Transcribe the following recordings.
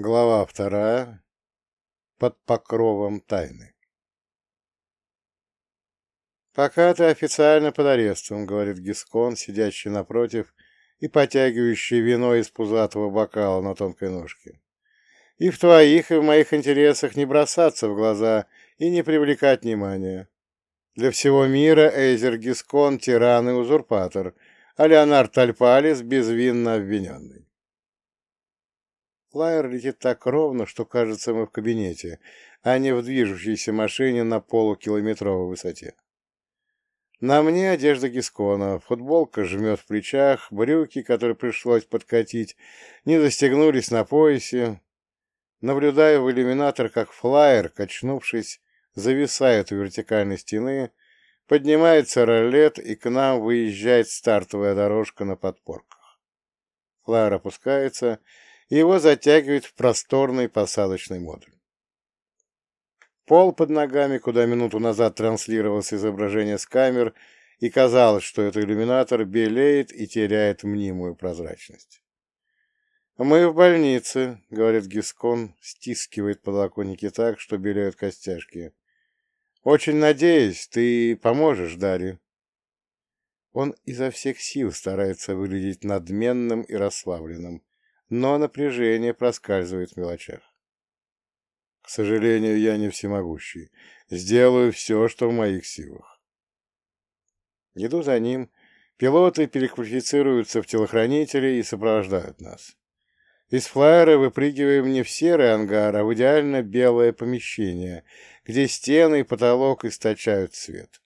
Глава вторая. Под покровом тайны. «Пока ты официально под арестом», — говорит Гискон, сидящий напротив и потягивающий вино из пузатого бокала на тонкой ножке. «И в твоих, и в моих интересах не бросаться в глаза и не привлекать внимания. Для всего мира Эйзер Гискон — тиран и узурпатор, а Леонард Тальпалис — безвинно обвиненный. Флайер летит так ровно, что кажется мы в кабинете, а не в движущейся машине на полукилометровой высоте. На мне одежда Гискона, футболка жмет в плечах, брюки, которые пришлось подкатить, не застегнулись на поясе. Наблюдаю в иллюминатор, как флайер, качнувшись, зависает у вертикальной стены, поднимается ролет, и к нам выезжает стартовая дорожка на подпорках. Флайер опускается, его затягивает в просторный посадочный модуль. Пол под ногами, куда минуту назад транслировалось изображение с камер, и казалось, что это иллюминатор, белеет и теряет мнимую прозрачность. «Мы в больнице», — говорит Гискон, стискивает подлокотники так, что белеют костяшки. «Очень надеюсь, ты поможешь Дарье». Он изо всех сил старается выглядеть надменным и расслабленным, но напряжение проскальзывает в мелочах. К сожалению, я не всемогущий. Сделаю все, что в моих силах. Иду за ним. Пилоты переквалифицируются в телохранители и сопровождают нас. Из флайера выпрыгиваем не в серый ангар, а в идеально белое помещение, где стены и потолок источают свет.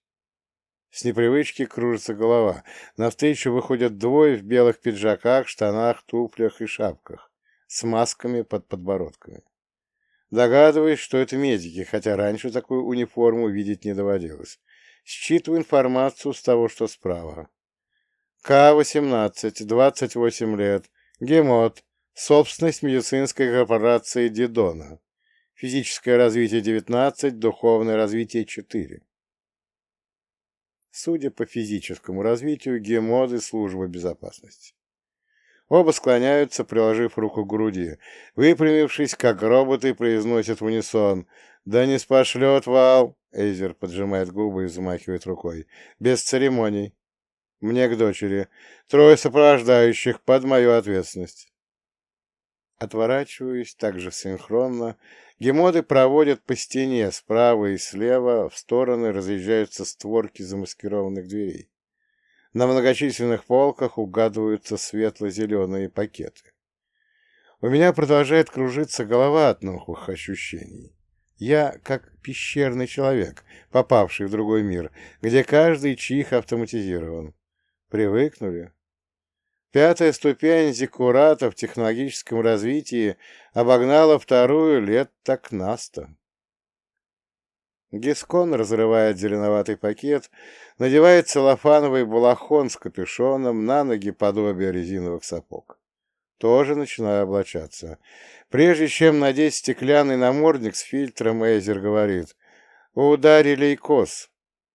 С непривычки кружится голова. Навстречу выходят двое в белых пиджаках, штанах, туфлях и шапках, с масками под подбородками. Догадываюсь, что это медики, хотя раньше такую униформу видеть не доводилось. Считываю информацию с того, что справа. К-18, 28 лет, гемот, собственность медицинской корпорации Дидона. Физическое развитие 19, духовное развитие 4. Судя по физическому развитию, гемоды службы безопасности. Оба склоняются, приложив руку к груди. Выпрямившись, как роботы, произносят в унисон. «Да не спошлет вал!» Эйзер поджимает губы и замахивает рукой. «Без церемоний. Мне к дочери. Трое сопровождающих под мою ответственность». Отворачиваюсь также синхронно. Гемоды проводят по стене справа и слева, в стороны разъезжаются створки замаскированных дверей. На многочисленных полках угадываются светло-зеленые пакеты. У меня продолжает кружиться голова от новых ощущений. Я как пещерный человек, попавший в другой мир, где каждый чих автоматизирован. Привыкнули? Пятая ступень зиккурата в технологическом развитии обогнала вторую лет так наста. Гискон разрывает зеленоватый пакет, надевает целлофановый балахон с капюшоном, на ноги подобие резиновых сапог. Тоже начинаю облачаться. Прежде чем надеть стеклянный намордник с фильтром, Эйзер говорит, «Ударили и кос.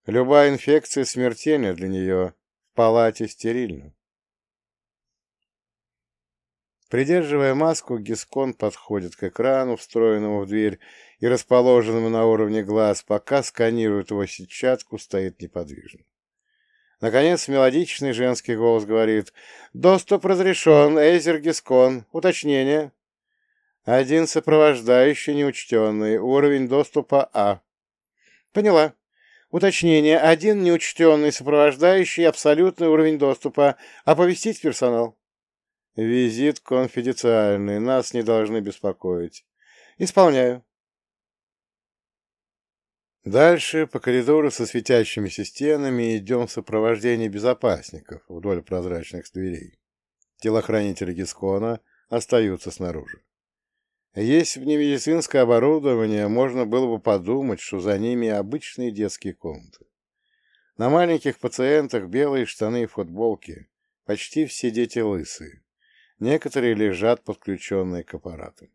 Любая инфекция смертельна для нее. В палате стерильно». Придерживая маску, Гискон подходит к экрану, встроенному в дверь и расположенному на уровне глаз, пока сканирует его сетчатку, стоит неподвижно. Наконец, мелодичный женский голос говорит «Доступ разрешен, Эйзер Гискон. Уточнение». Один сопровождающий неучтенный. Уровень доступа А. Поняла. Уточнение. Один неучтенный сопровождающий. Абсолютный уровень доступа. Оповестить персонал. Визит конфиденциальный, нас не должны беспокоить. Исполняю. Дальше по коридору со светящимися стенами идем в сопровождении безопасников вдоль прозрачных дверей. Телохранители Гискона остаются снаружи. Если в немедицинское оборудование, можно было бы подумать, что за ними обычные детские комнаты. На маленьких пациентах белые штаны и футболки, почти все дети лысые. Некоторые лежат подключенные к аппарату.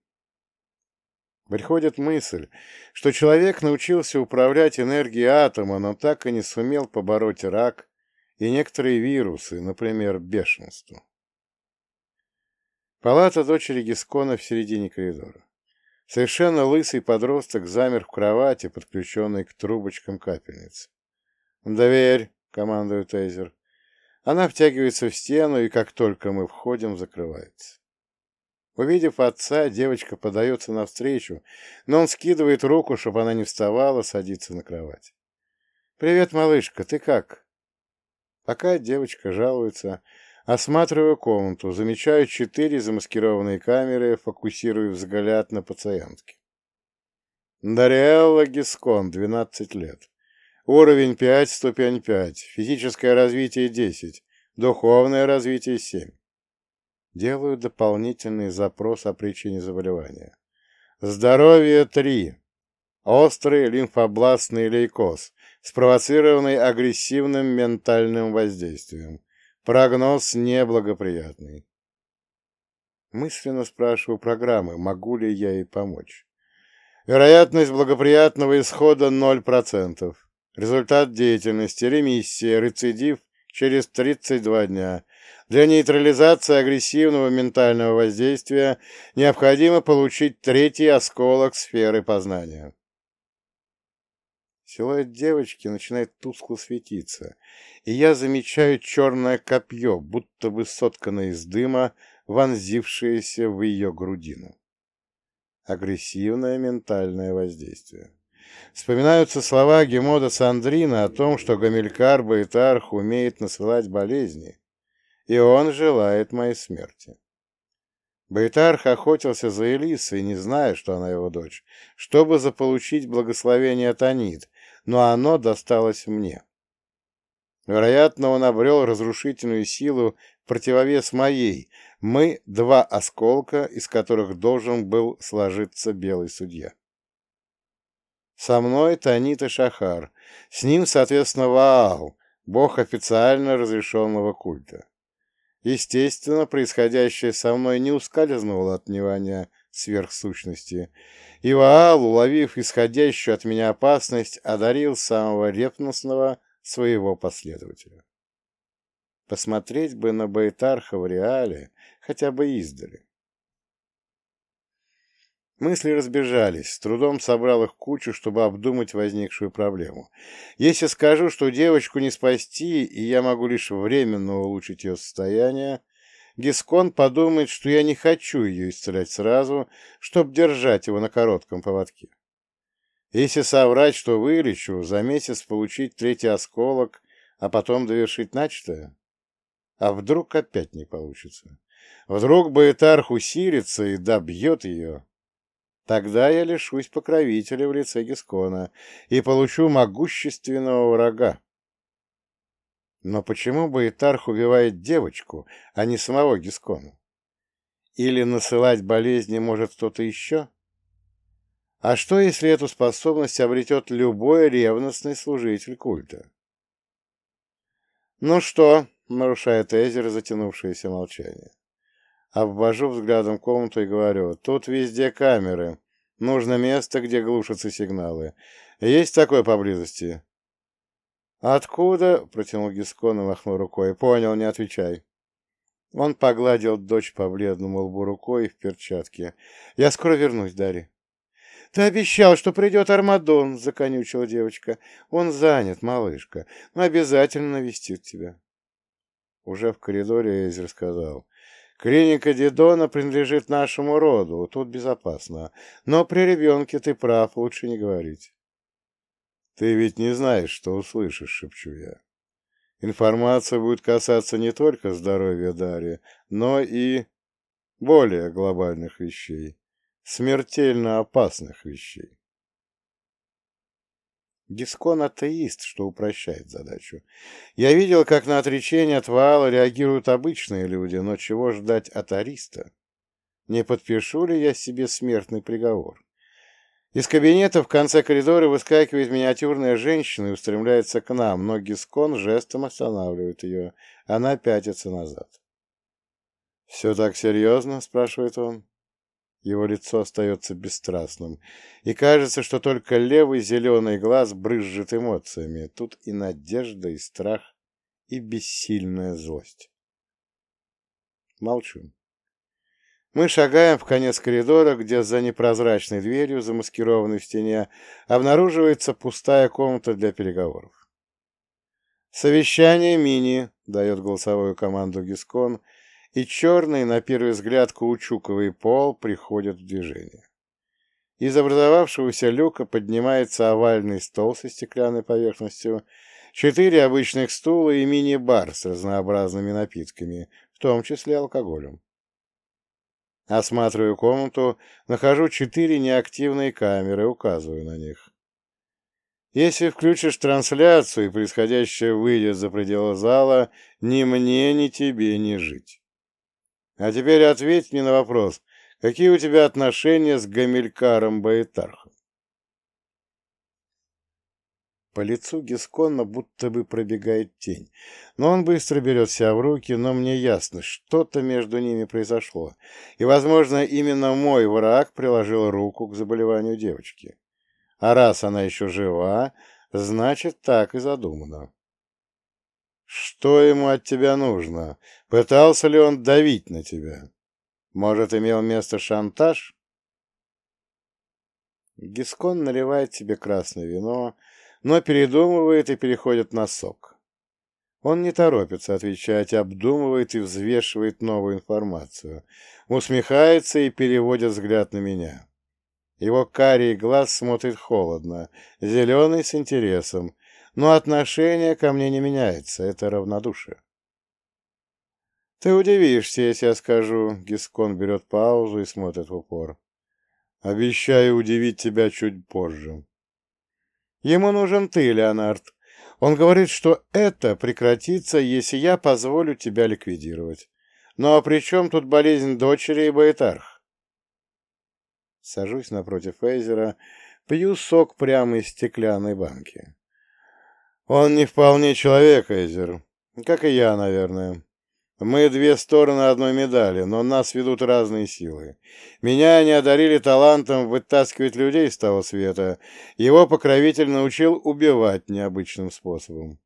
Приходит мысль, что человек научился управлять энергией атома, но так и не сумел побороть рак и некоторые вирусы, например, бешенство. Палата дочери Гискона в середине коридора. Совершенно лысый подросток замер в кровати, подключенный к трубочкам капельницы. «Дверь!» — командует Эйзер. Она втягивается в стену, и как только мы входим, закрывается. Увидев отца, девочка подается навстречу, но он скидывает руку, чтобы она не вставала, садится на кровать. «Привет, малышка, ты как?» Пока девочка жалуется, осматриваю комнату, замечаю четыре замаскированные камеры, фокусирую взгляд на пациентке. Дариэлла Гискон, 12 лет. Уровень 5, ступень 5, физическое развитие 10, духовное развитие 7. Делаю дополнительный запрос о причине заболевания. Здоровье 3. Острый лимфобластный лейкоз, спровоцированный агрессивным ментальным воздействием. Прогноз неблагоприятный. Мысленно спрашиваю программы, могу ли я ей помочь. Вероятность благоприятного исхода 0%. Результат деятельности – ремиссия, рецидив через 32 дня. Для нейтрализации агрессивного ментального воздействия необходимо получить третий осколок сферы познания. Силуэт девочки начинает тускло светиться, и я замечаю черное копье, будто бы сотканное из дыма, вонзившееся в ее грудину. Агрессивное ментальное воздействие. Вспоминаются слова Гемода Сандрина о том, что Гамилькар Байтарх умеет насылать болезни, и он желает моей смерти. Байтарх охотился за Элисой, не зная, что она его дочь, чтобы заполучить благословение Танит, но оно досталось мне. Вероятно, он обрел разрушительную силу противовес моей. Мы — два осколка, из которых должен был сложиться белый судья. Со мной Танит и Шахар. С ним, соответственно, Ваал, бог официально разрешенного культа. Естественно, происходящее со мной не ускользнуло от внимания сверхсущности, и Ваал, уловив исходящую от меня опасность, одарил самого ревностного своего последователя. Посмотреть бы на Байтарха в реале, хотя бы издали. Мысли разбежались, с трудом собрал их кучу, чтобы обдумать возникшую проблему. Если скажу, что девочку не спасти, и я могу лишь временно улучшить ее состояние, Гискон подумает, что я не хочу ее исцелять сразу, чтобы держать его на коротком поводке. Если соврать, что вылечу, за месяц получить третий осколок, а потом довершить начатое? А вдруг опять не получится? Вдруг Баэтарх усилится и добьет ее? Тогда я лишусь покровителя в лице Гискона и получу могущественного врага. Но почему бы Итарх убивает девочку, а не самого Гискона? Или насылать болезни может кто-то еще? А что, если эту способность обретет любой ревностный служитель культа? «Ну что?» — нарушает Эзер затянувшееся молчание. Обвожу взглядом комнату и говорю, тут везде камеры. Нужно место, где глушатся сигналы. Есть такое поблизости? «Откуда?» — протянул Гискон и махнул рукой. «Понял, не отвечай». Он погладил дочь по бледному лбу рукой в перчатке. «Я скоро вернусь, Дарья». «Ты обещал, что придет Армадон», — законючила девочка. «Он занят, малышка, но обязательно навестит тебя». Уже в коридоре Эзер сказал. Клиника Дидона принадлежит нашему роду, тут безопасно. Но при ребенке ты прав, лучше не говорить. Ты ведь не знаешь, что услышишь, шепчу я. Информация будет касаться не только здоровья Дарьи, но и более глобальных вещей, смертельно опасных вещей. Гискон атеист, что упрощает задачу. Я видел, как на отречение от Ваала реагируют обычные люди, но чего ждать от ариста? Не подпишу ли я себе смертный приговор? Из кабинета в конце коридора выскакивает миниатюрная женщина и устремляется к нам, но Гискон жестом останавливает ее. Она пятится назад. «Все так серьезно?» — спрашивает он. Его лицо остается бесстрастным, и кажется, что только левый зеленый глаз брызжет эмоциями. Тут и надежда, и страх, и бессильная злость. Молчу. Мы шагаем в конец коридора, где за непрозрачной дверью, замаскированной в стене, обнаруживается пустая комната для переговоров. «Совещание мини», — дает голосовую команду Гискон, и черный, на первый взгляд, каучуковый пол приходит в движение. Из образовавшегося люка поднимается овальный стол со стеклянной поверхностью, четыре обычных стула и мини-бар с разнообразными напитками, в том числе алкоголем. Осматриваю комнату, нахожу четыре неактивные камеры, указываю на них. Если включишь трансляцию и происходящее выйдет за пределы зала, ни мне, ни тебе не жить. А теперь ответь мне на вопрос, какие у тебя отношения с Гамилькаром Баэтархом? По лицу Гисконна будто бы пробегает тень. Но он быстро берет себя в руки, но мне ясно, что-то между ними произошло. И, возможно, именно мой враг приложил руку к заболеванию девочки. А раз она еще жива, значит, так и задумано. Что ему от тебя нужно? Пытался ли он давить на тебя? Может, имел место шантаж? Гискон наливает себе красное вино, но передумывает и переходит на сок. Он не торопится отвечать, обдумывает и взвешивает новую информацию, усмехается и переводит взгляд на меня. Его карий глаз смотрит холодно, зеленый с интересом, но отношение ко мне не меняется, это равнодушие. «Ты удивишься, если я скажу...» Гискон берет паузу и смотрит в упор. «Обещаю удивить тебя чуть позже. Ему нужен ты, Леонард. Он говорит, что это прекратится, если я позволю тебя ликвидировать. Ну а при чем тут болезнь дочери и Баэтарх? Сажусь напротив Эйзера, пью сок прямо из стеклянной банки. Он не вполне человек, Эйзер. Как и я, наверное. Мы две стороны одной медали, но нас ведут разные силы. Меня они одарили талантом вытаскивать людей с того света. Его покровитель научил убивать необычным способом.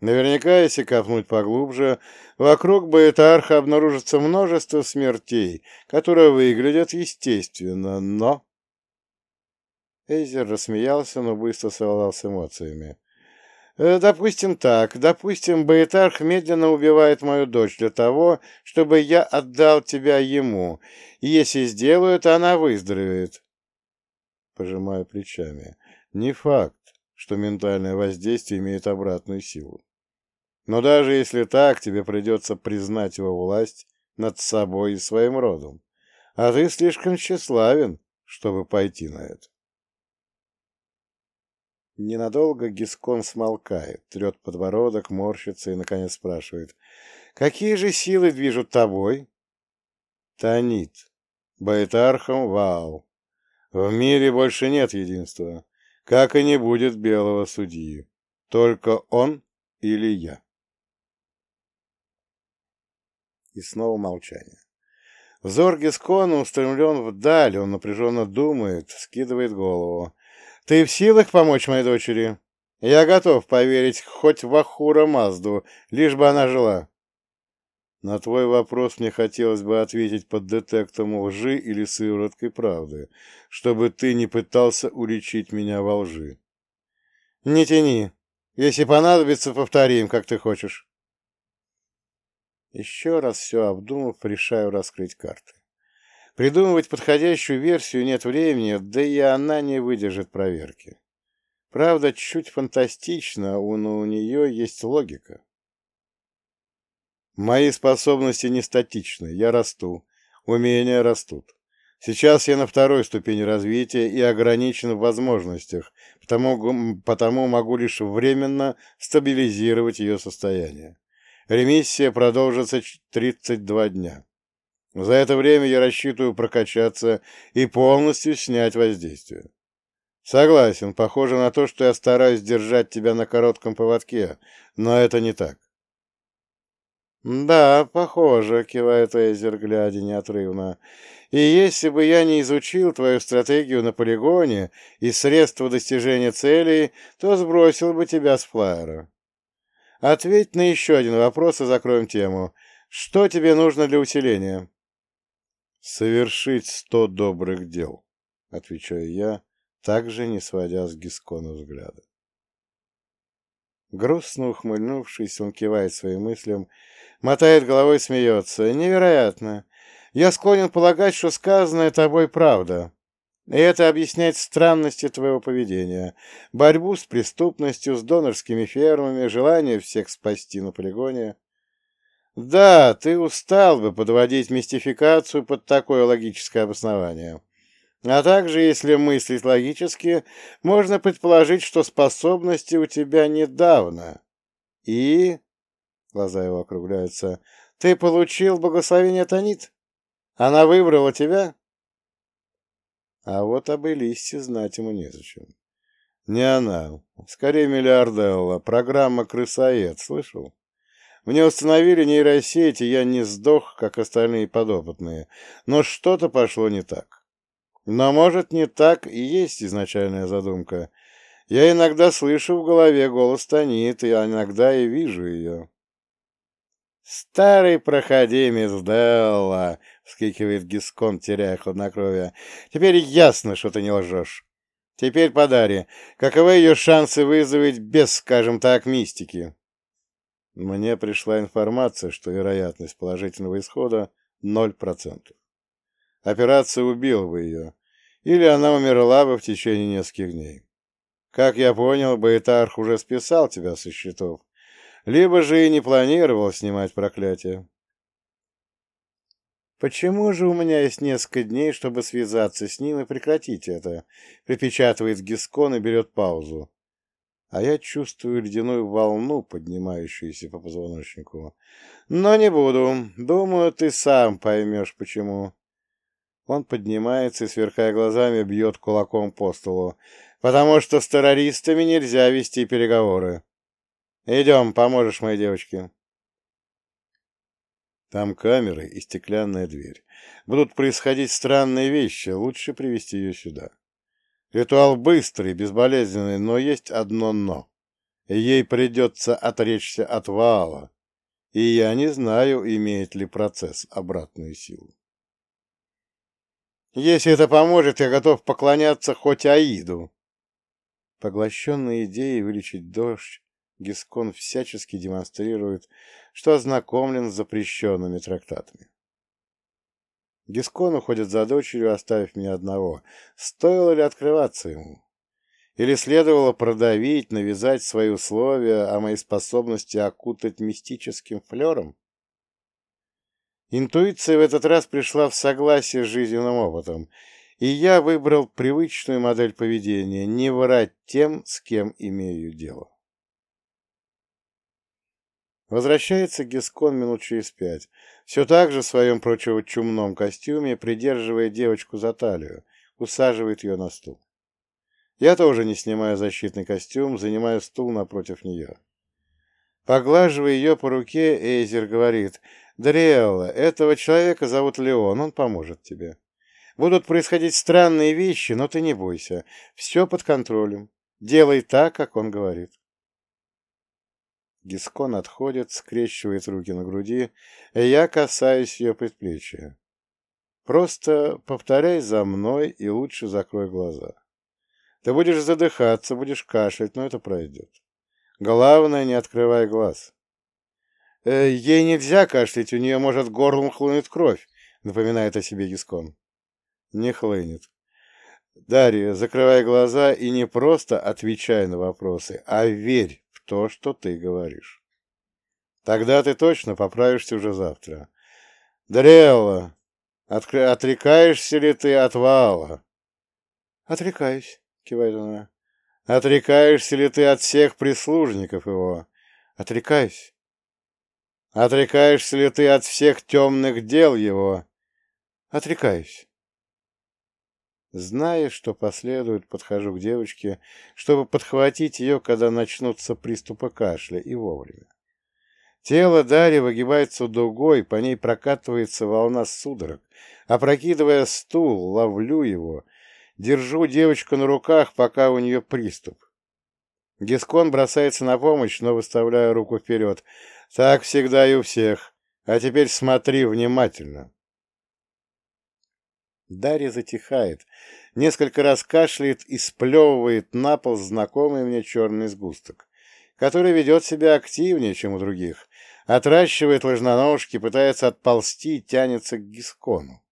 Наверняка, если копнуть поглубже, вокруг Баэтарха обнаружится множество смертей, которые выглядят естественно, но... Эйзер рассмеялся, но быстро совладал с эмоциями. Э, допустим так. Допустим, Баэтарх медленно убивает мою дочь для того, чтобы я отдал тебя ему. И если сделаю, то она выздоровеет. Пожимаю плечами. Не факт, что ментальное воздействие имеет обратную силу. Но даже если так, тебе придется признать его власть над собой и своим родом. А ты слишком тщеславен, чтобы пойти на это. Ненадолго Гискон смолкает, трет подбородок, морщится и, наконец, спрашивает. «Какие же силы движут тобой?» «Танит. Байтархом Вау. В мире больше нет единства, как и не будет белого судьи. Только он или я». И снова молчание. Взор Гискона устремлен вдаль, он напряженно думает, скидывает голову. Ты в силах помочь моей дочери? Я готов поверить хоть в Ахура Мазду, лишь бы она жила. На твой вопрос мне хотелось бы ответить под детектом лжи или сывороткой правды, чтобы ты не пытался уличить меня во лжи. Не тяни. Если понадобится, повторим, как ты хочешь. Еще раз все обдумав, решаю раскрыть карты. Придумывать подходящую версию нет времени, да и она не выдержит проверки. Правда, чуть фантастично, но у нее есть логика. Мои способности не статичны, я расту, умения растут. Сейчас я на второй ступени развития и ограничен в возможностях, потому, потому могу лишь временно стабилизировать ее состояние. Ремиссия продолжится 32 дня. За это время я рассчитываю прокачаться и полностью снять воздействие. Согласен, похоже на то, что я стараюсь держать тебя на коротком поводке, но это не так. «Да, похоже», — кивает Эйзер, глядя неотрывно. «И если бы я не изучил твою стратегию на полигоне и средства достижения целей, то сбросил бы тебя с флайера. Ответь на еще один вопрос и закроем тему. Что тебе нужно для усиления?» «Совершить сто добрых дел», — отвечаю я, также не сводя с Гискона взгляда. Грустно ухмыльнувшись, он кивает своим мыслям, мотает головой смеется. «Невероятно! Я склонен полагать, что сказанное тобой правда. И это объясняет странности твоего поведения, борьбу с преступностью, с донорскими фермами, желание всех спасти на полигоне. Да, ты устал бы подводить мистификацию под такое логическое обоснование. А также, если мыслить логически, можно предположить, что способности у тебя недавно. И... Глаза его округляются. Ты получил благословение Танит? Она выбрала тебя? А вот об Элиссе знать ему незачем. Не она. Скорее миллиарделла. Программа «Крысоед». Слышал? Мне установили нейросети, я не сдох, как остальные подопытные. Но что-то пошло не так. Но, может, не так и есть изначальная задумка. Я иногда слышу в голове голос Танит, и иногда и вижу ее. «Старый проходимец Делла!» — вскрикивает Гискон, теряя хладнокровие. «Теперь ясно, что ты не лжешь. Теперь подари. Каковы ее шансы вызвать без, скажем так, мистики?» Мне пришла информация, что вероятность положительного исхода — ноль процентов. Операция убила бы ее, или она умерла бы в течение нескольких дней. Как я понял, Баэтарх уже списал тебя со счетов, либо же и не планировал снимать проклятие. «Почему же у меня есть несколько дней, чтобы связаться с ним и прекратить это?» Припечатывает Гискон и берет паузу. А я чувствую ледяную волну, поднимающуюся по позвоночнику. «Но не буду. Думаю, ты сам поймешь, почему». Он поднимается и, сверкая глазами, бьет кулаком по столу. «Потому что с террористами нельзя вести переговоры. Идем, поможешь моей девочке. Там камеры и стеклянная дверь. Будут происходить странные вещи, лучше привести ее сюда. Ритуал быстрый, безболезненный, но есть одно «но». Ей придется отречься от Ваала, и я не знаю, имеет ли процесс обратную силу. Если это поможет, я готов поклоняться хоть Аиду. Поглощенный идеей вылечить дождь, Гискон всячески демонстрирует, что ознакомлен с запрещенными трактатами. Гискон уходит за дочерью, оставив меня одного. Стоило ли открываться ему? Или следовало продавить, навязать свои условия о моей способности окутать мистическим флером? Интуиция в этот раз пришла в согласие с жизненным опытом, и я выбрал привычную модель поведения — не врать тем, с кем имею дело. Возвращается Гискон минут через пять, все так же в своем чумном костюме, придерживая девочку за талию, усаживает ее на стул. Я тоже не снимаю защитный костюм, занимаю стул напротив нее. Поглаживая ее по руке, Эйзер говорит, «Дриэлла, этого человека зовут Леон, он поможет тебе. Будут происходить странные вещи, но ты не бойся, все под контролем. Делай так, как он говорит». Гискон отходит, скрещивает руки на груди, и я касаюсь ее предплечья. Просто повторяй за мной и лучше закрой глаза. Ты будешь задыхаться, будешь кашлять, но это пройдет. Главное, не открывай глаз. Э, ей нельзя кашлять, у нее может горлом хлынуть кровь, напоминает о себе Гискон. Не хлынет. Дарья, закрывай глаза и не просто отвечай на вопросы, а верь то, что ты говоришь. Тогда ты точно поправишься уже завтра. Дрелла, отрекаешься ли ты от Вала? Отрекаюсь, кивает она. Отрекаешься ли ты от всех прислужников его? Отрекаюсь. Отрекаешься ли ты от всех темных дел его? Отрекаюсь. Зная, что последует, подхожу к девочке, чтобы подхватить ее, когда начнутся приступы кашля, и вовремя. Тело Дарьи выгибается дугой, по ней прокатывается волна судорог. Опрокидывая стул, ловлю его, держу девочку на руках, пока у нее приступ. Гискон бросается на помощь, но выставляю руку вперед. Так всегда и у всех. А теперь смотри внимательно. Дарья затихает, несколько раз кашляет и сплевывает на пол знакомый мне черный сгусток, который ведет себя активнее, чем у других, отращивает ложноножки, пытается отползти, тянется к гискону.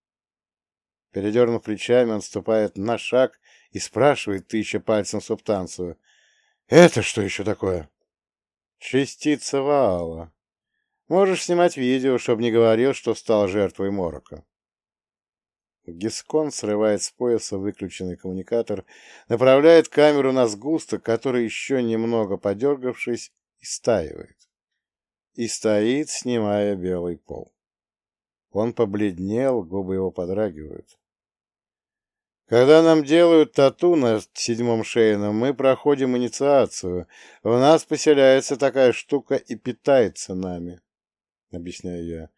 Передернув плечами, он ступает на шаг и спрашивает, тыча пальцем субстанцию. «Это что еще такое?» «Частица ваала. Можешь снимать видео, чтобы не говорил, что стал жертвой морока». Гискон срывает с пояса выключенный коммуникатор, направляет камеру на сгусток, который, еще немного подергавшись, истаивает. И стоит, снимая белый пол. Он побледнел, губы его подрагивают. Когда нам делают тату на седьмом шейном, мы проходим инициацию. В нас поселяется такая штука и питается нами, — объясняю я.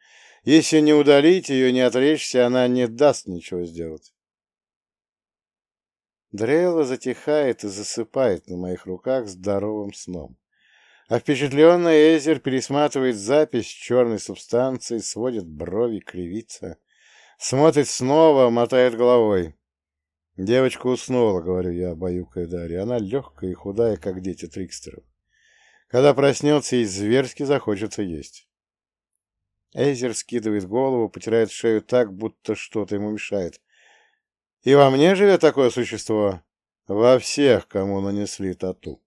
Если не удалить ее, не отречься, она не даст ничего сделать. Дрейла затихает и засыпает на моих руках здоровым сном. А впечатленный Эзер пересматривает запись черной субстанции, сводит брови, кривится. Смотрит снова, мотает головой. Девочка уснула, говорю я, баюкая Дарья. Она легкая и худая, как дети Трикстеров. Когда проснется, ей зверски захочется есть. Эйзер скидывает голову, потирает шею так, будто что-то ему мешает. «И во мне живет такое существо?» «Во всех, кому нанесли тату».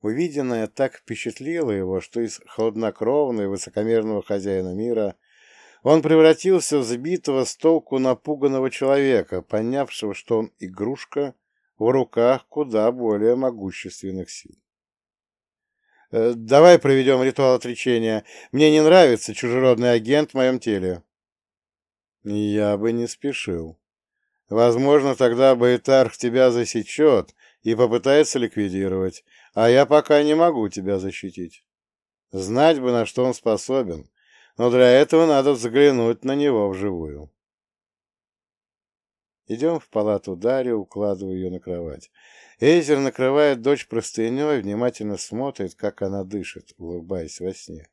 Увиденное так впечатлило его, что из хладнокровного и высокомерного хозяина мира он превратился в сбитого с толку напуганного человека, понявшего, что он игрушка в руках куда более могущественных сил. Э, давай проведем ритуал отречения. Мне не нравится чужеродный агент в моем теле. Я бы не спешил. Возможно, тогда Байтарх тебя засечет и попытается ликвидировать, а я пока не могу тебя защитить. Знать бы, на что он способен, но для этого надо взглянуть на него вживую. Идем в палату Дарьи, укладываю ее на кровать. Эйзер накрывает дочь простыней, внимательно смотрит, как она дышит, улыбаясь во сне.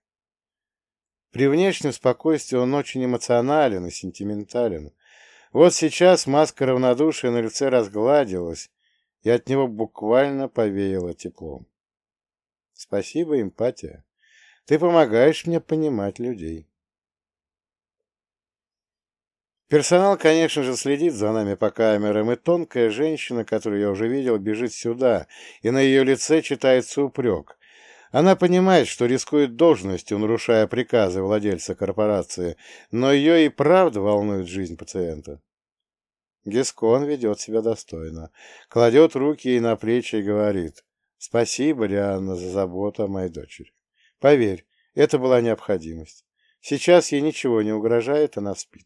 При внешнем спокойствии он очень эмоционален и сентиментален. Вот сейчас маска равнодушия на лице разгладилась, и от него буквально повеяло теплом. Спасибо, эмпатия. Ты помогаешь мне понимать людей. Персонал, конечно же, следит за нами по камерам, и тонкая женщина, которую я уже видел, бежит сюда, и на ее лице читается упрек. Она понимает, что рискует должностью, нарушая приказы владельца корпорации, но ее и правда волнует жизнь пациента. Гескон ведет себя достойно, кладет руки ей на плечи и говорит «Спасибо, Рианна, за заботу о моей дочери. Поверь, это была необходимость. Сейчас ей ничего не угрожает, она спит».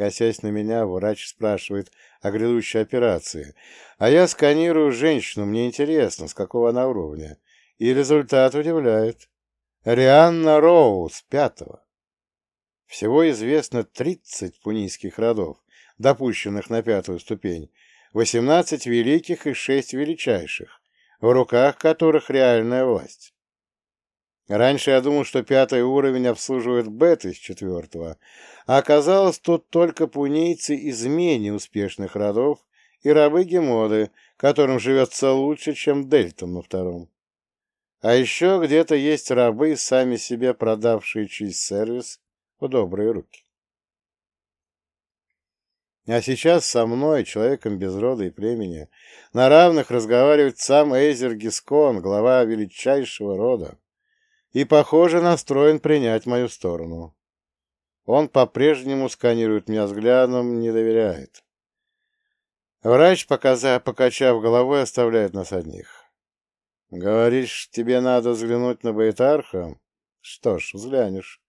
Косясь на меня, врач спрашивает о грядущей операции. А я сканирую женщину, мне интересно, с какого она уровня. И результат удивляет. Рианна Роуз, пятого. Всего известно 30 пунийских родов, допущенных на пятую ступень, 18 великих и 6 величайших, в руках которых реальная власть. Раньше я думал, что пятый уровень обслуживает бет из четвертого, а оказалось тут только пунейцы из менее успешных родов и рабы Гемоды, которым живется лучше, чем дельтам на втором. А еще где-то есть рабы, сами себе продавшие через сервис в добрые руки. А сейчас со мной, человеком без рода и племени, на равных разговаривает сам Эйзер Гискон, глава величайшего рода и, похоже, настроен принять мою сторону. Он по-прежнему сканирует меня взглядом, не доверяет. Врач, показав, покачав головой, оставляет нас одних. «Говоришь, тебе надо взглянуть на Байтарха? Что ж, взглянешь.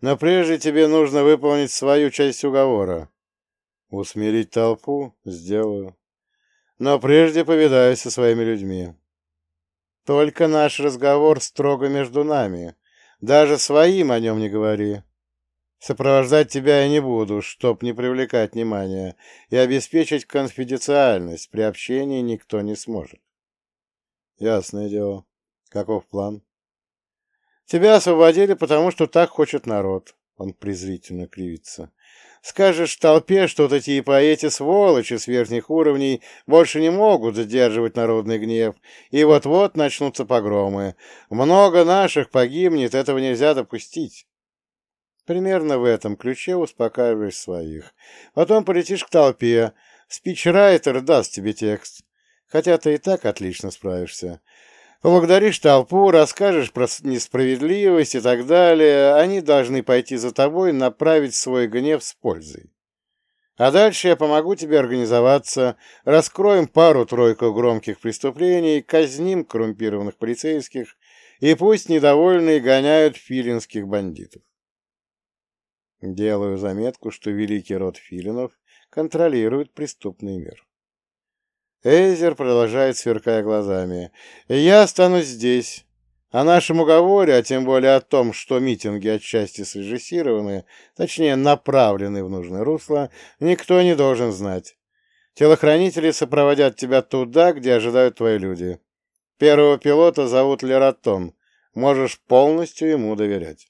Но прежде тебе нужно выполнить свою часть уговора. Усмирить толпу? Сделаю. Но прежде повидаюсь со своими людьми. Только наш разговор строго между нами. Даже своим о нем не говори. Сопровождать тебя я не буду, чтоб не привлекать внимания, и обеспечить конфиденциальность при общении никто не сможет. Ясное дело. Каков план? Тебя освободили, потому что так хочет народ. Он презрительно кривится. Скажешь толпе что-то типа «эти сволочи с верхних уровней больше не могут задерживать народный гнев, и вот-вот начнутся погромы. Много наших погибнет, этого нельзя допустить». Примерно в этом ключе успокаиваешь своих. Потом полетишь к толпе, спичрайтер даст тебе текст. Хотя ты и так отлично справишься. Поблагодаришь толпу, расскажешь про несправедливость и так далее. Они должны пойти за тобой, направить свой гнев с пользой. А дальше я помогу тебе организоваться, раскроем пару-тройку громких преступлений, казним коррумпированных полицейских, и пусть недовольные гоняют филинских бандитов. Делаю заметку, что великий род филинов контролирует преступный мир. Эйзер продолжает, сверкая глазами. «Я останусь здесь. О нашем уговоре, а тем более о том, что митинги отчасти срежиссированы, точнее, направлены в нужное русло, никто не должен знать. Телохранители сопроводят тебя туда, где ожидают твои люди. Первого пилота зовут Лератон. Можешь полностью ему доверять».